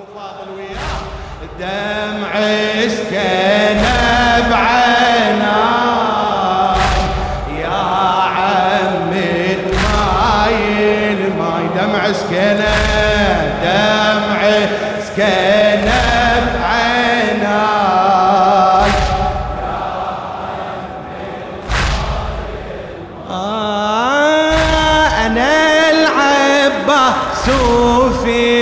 ابو فاضل وياه دمع سكن بعيناي يا عم الماي الماي دمع سكن دمع سكن بعيناي أنا العباس في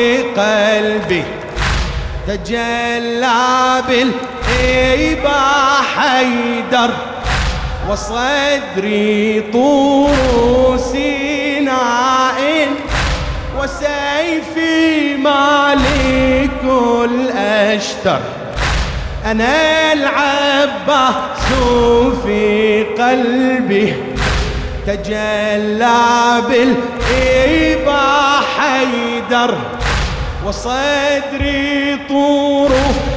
تجلى بالإيبا حيدر وصدري طور سيناء وسيفي مالك الأشتر. أنا العباس في قلبي تجلى بالإيبا حيدر. وصدري طور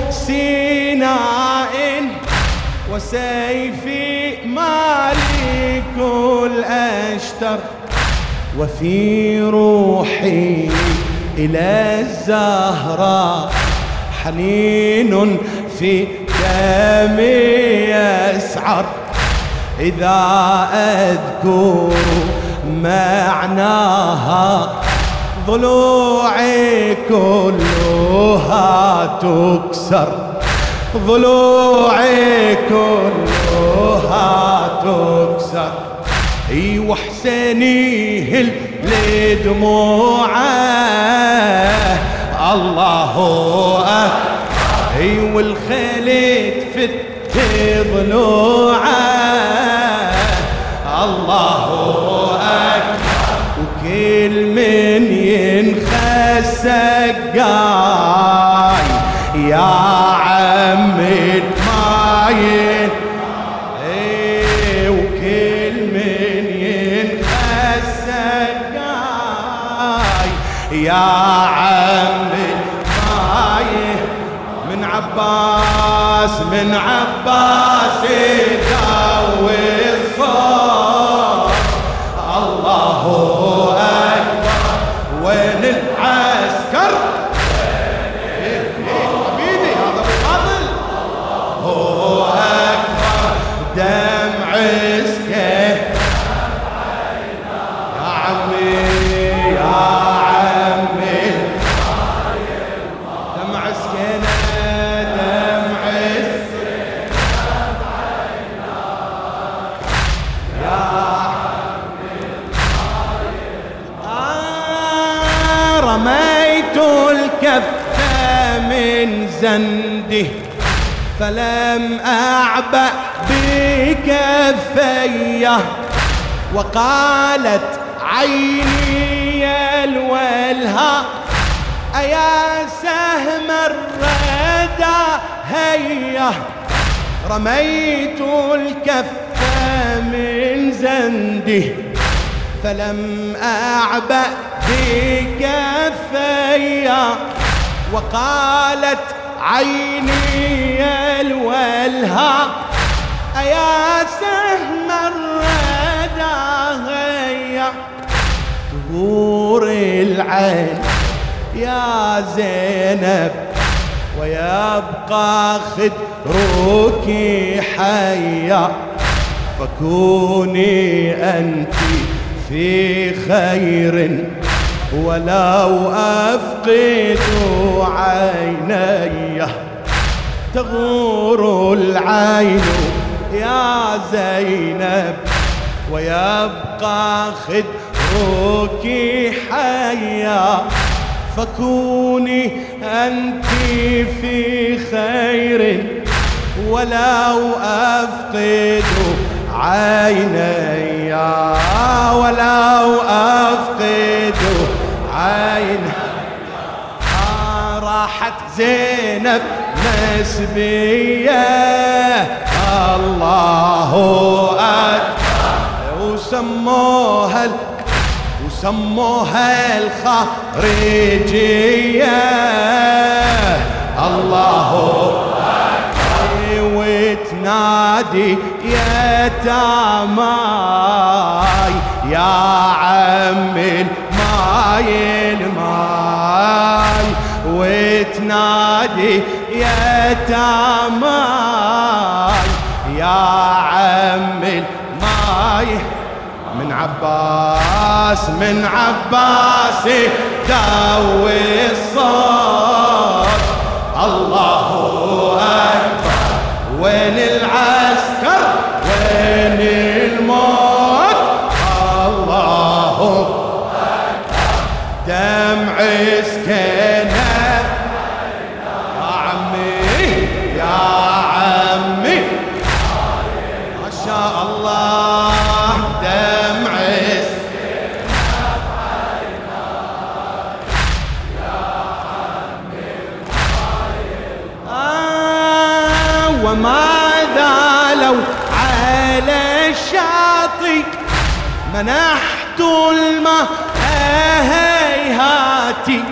سيناء وسيفي مالك الأشتر وفي روحي إلى الزهراء حنين في دمي يسعر. إذا أذكر معناها ضلوعي كلها تكسر. ضلوعي كلها تكسر. اي وحسني هل لدموعه. الله أكبر. اي والخيل تفت ضلوعه. الله أكبر. وكل من ينخس سقاي يا عم الماين إيه وكل من ينخس سقاي يا عم الماين من عباس من عباس يداوي. رميت الكف من زنده فلم أعبأ بكفيه. وقالت عيني الولها أيا سهم الردى هيا؟ رميت الكف من زنده فلم أعبأ بكفيا وقالت عيني الولها. أيا سهم الردى هيا. تغور العين يا زينب ويبقى خدرك حيا. فكوني أنت في خير ولو أفقد عيني تغور العين يا زينب ويبقى خدرك حيا فكوني أنت في خير ولو أفقد عيني ولو أفقد عيني آه راحت زينب نسبية. الله أكبر. وسموها وسموها الخارجية. الله وتنادي يا تاماي يا عم الماي الماي وتنادي يا تاماي يا عم الماي. من عباس من عباس داوي الصوت. الله أكبر وين العسكر؟ وين دمع سكينة. يا عمي يا عمي. ما شاء الله دمع آه وماذا لو على الشاطئ منحت الماء. هيهاتي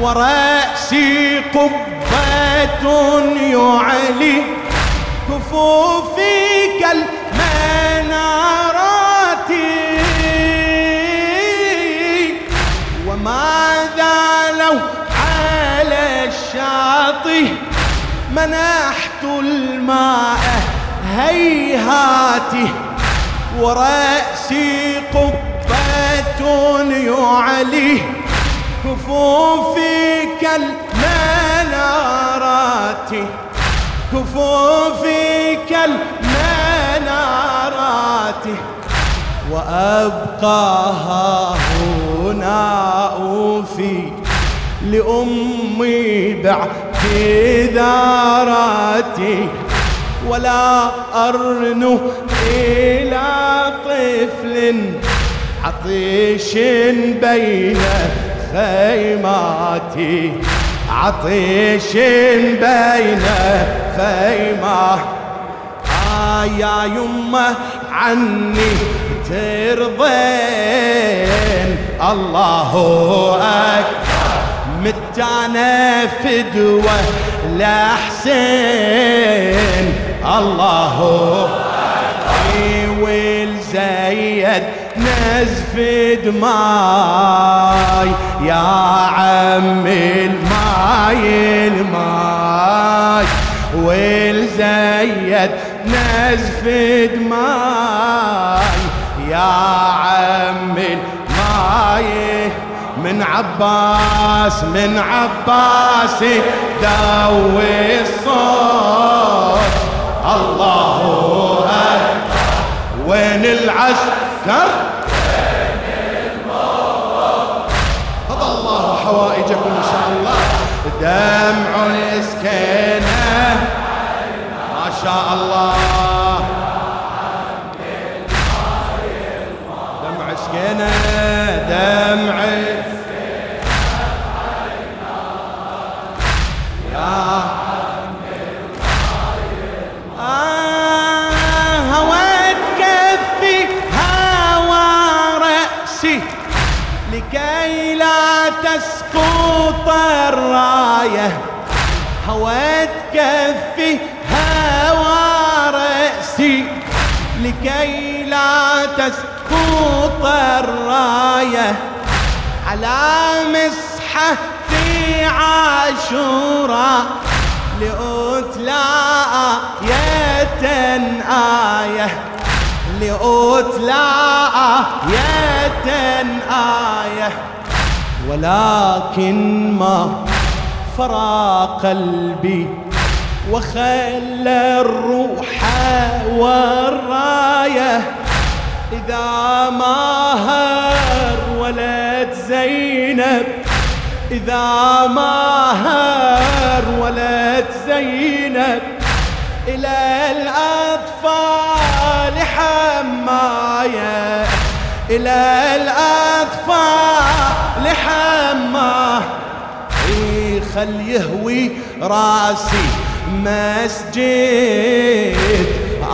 ورأسي قبة يعلي كفوفي كالمنارات وماذا لو على الشاطئ منحت الماء هيهاتي ورأسي قبة يعلي كفوفي كالمنارات كفوفي كالمنارات وأبقاها هنا أوفي لأمي باعتذاراتي ولا أرنو إلى طفل عطيش بين خيماتي عطيش بين خيمات آه يا يمه عني ترضين. الله أكبر. متانا فدوة لحسين. الله والزيد نزف دماي يا عم الماي الماي والزيد نزف دماي يا عم الماي من عباس من عباس داوي الصوت. الله وين العسكر؟ حوائجكم إن شاء الله. دمع الإسكينة ما شاء الله. دمع سكينة دمع يا. آه كفي هوى رأسي. لكي لا تسقط الراية. هويت كفي هوى رأسي. لكي لا تسقط الراية. على مسحة في عاشوراء لأتلى آية آية. لأتلى آية آية. ولكن ما فرى قلبي وخلى الروح والراية. إذا ما هر ولد زينب إذا ما هر ولد زينب إلى الأطفال حماية. إلى الأطفال إي خل يهوي راسي مسجد.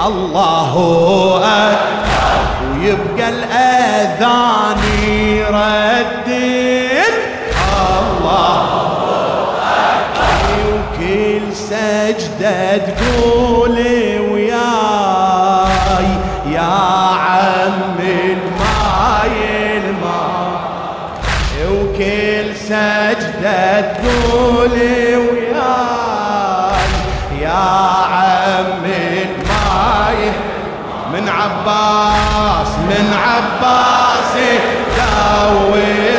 الله أكبر. ويبقى الأذان يردد. الله وكل سجدة تقولي من عباس من عباس داوي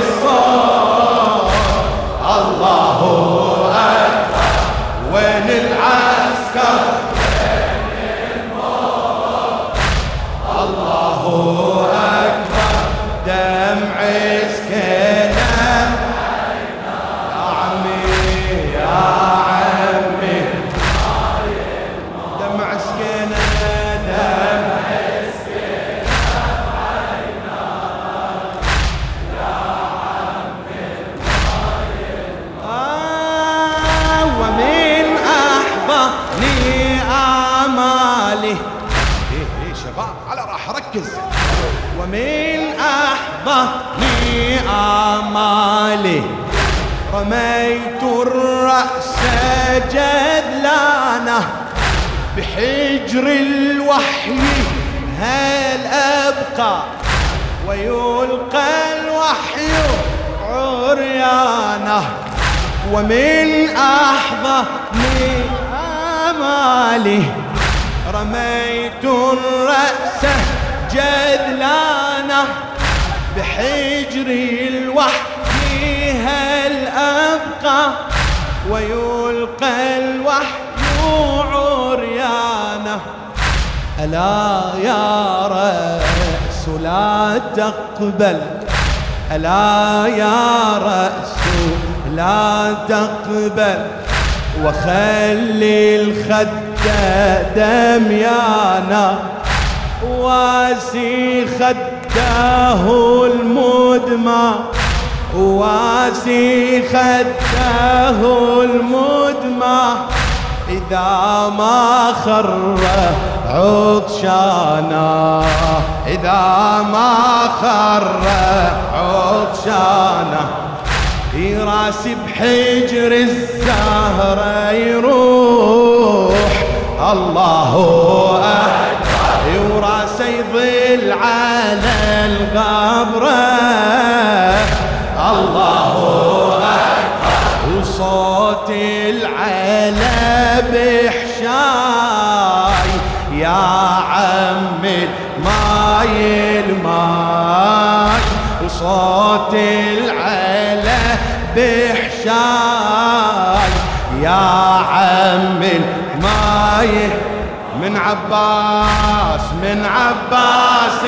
أحضني آمالي. رميت الرأس جذلانه بحجر الوحي هل أبقى؟ ويلقى الوحي عريانة. ومن أحضني آمالي رميت الرأس جذلانه بحجر الوحي هل أبقى ويلقى الوحي عريانه؟ ألا يا رأس لا تقبل ألا يا رأس لا تقبل. وخلي الخد دميانا واسي خداه المدمى واسي خداه المدمى إذا ما خر عطشانا إذا ما خر عطشانا. راسي بحجر الزهرة يروح الله أكبر. وراسي يظل على الغبرة الله أكبر. وصوت العلا بحشاي. يا عم الماي الماي. وصوت العلا بحشاي. يا عم الماي. من عباس من عباس.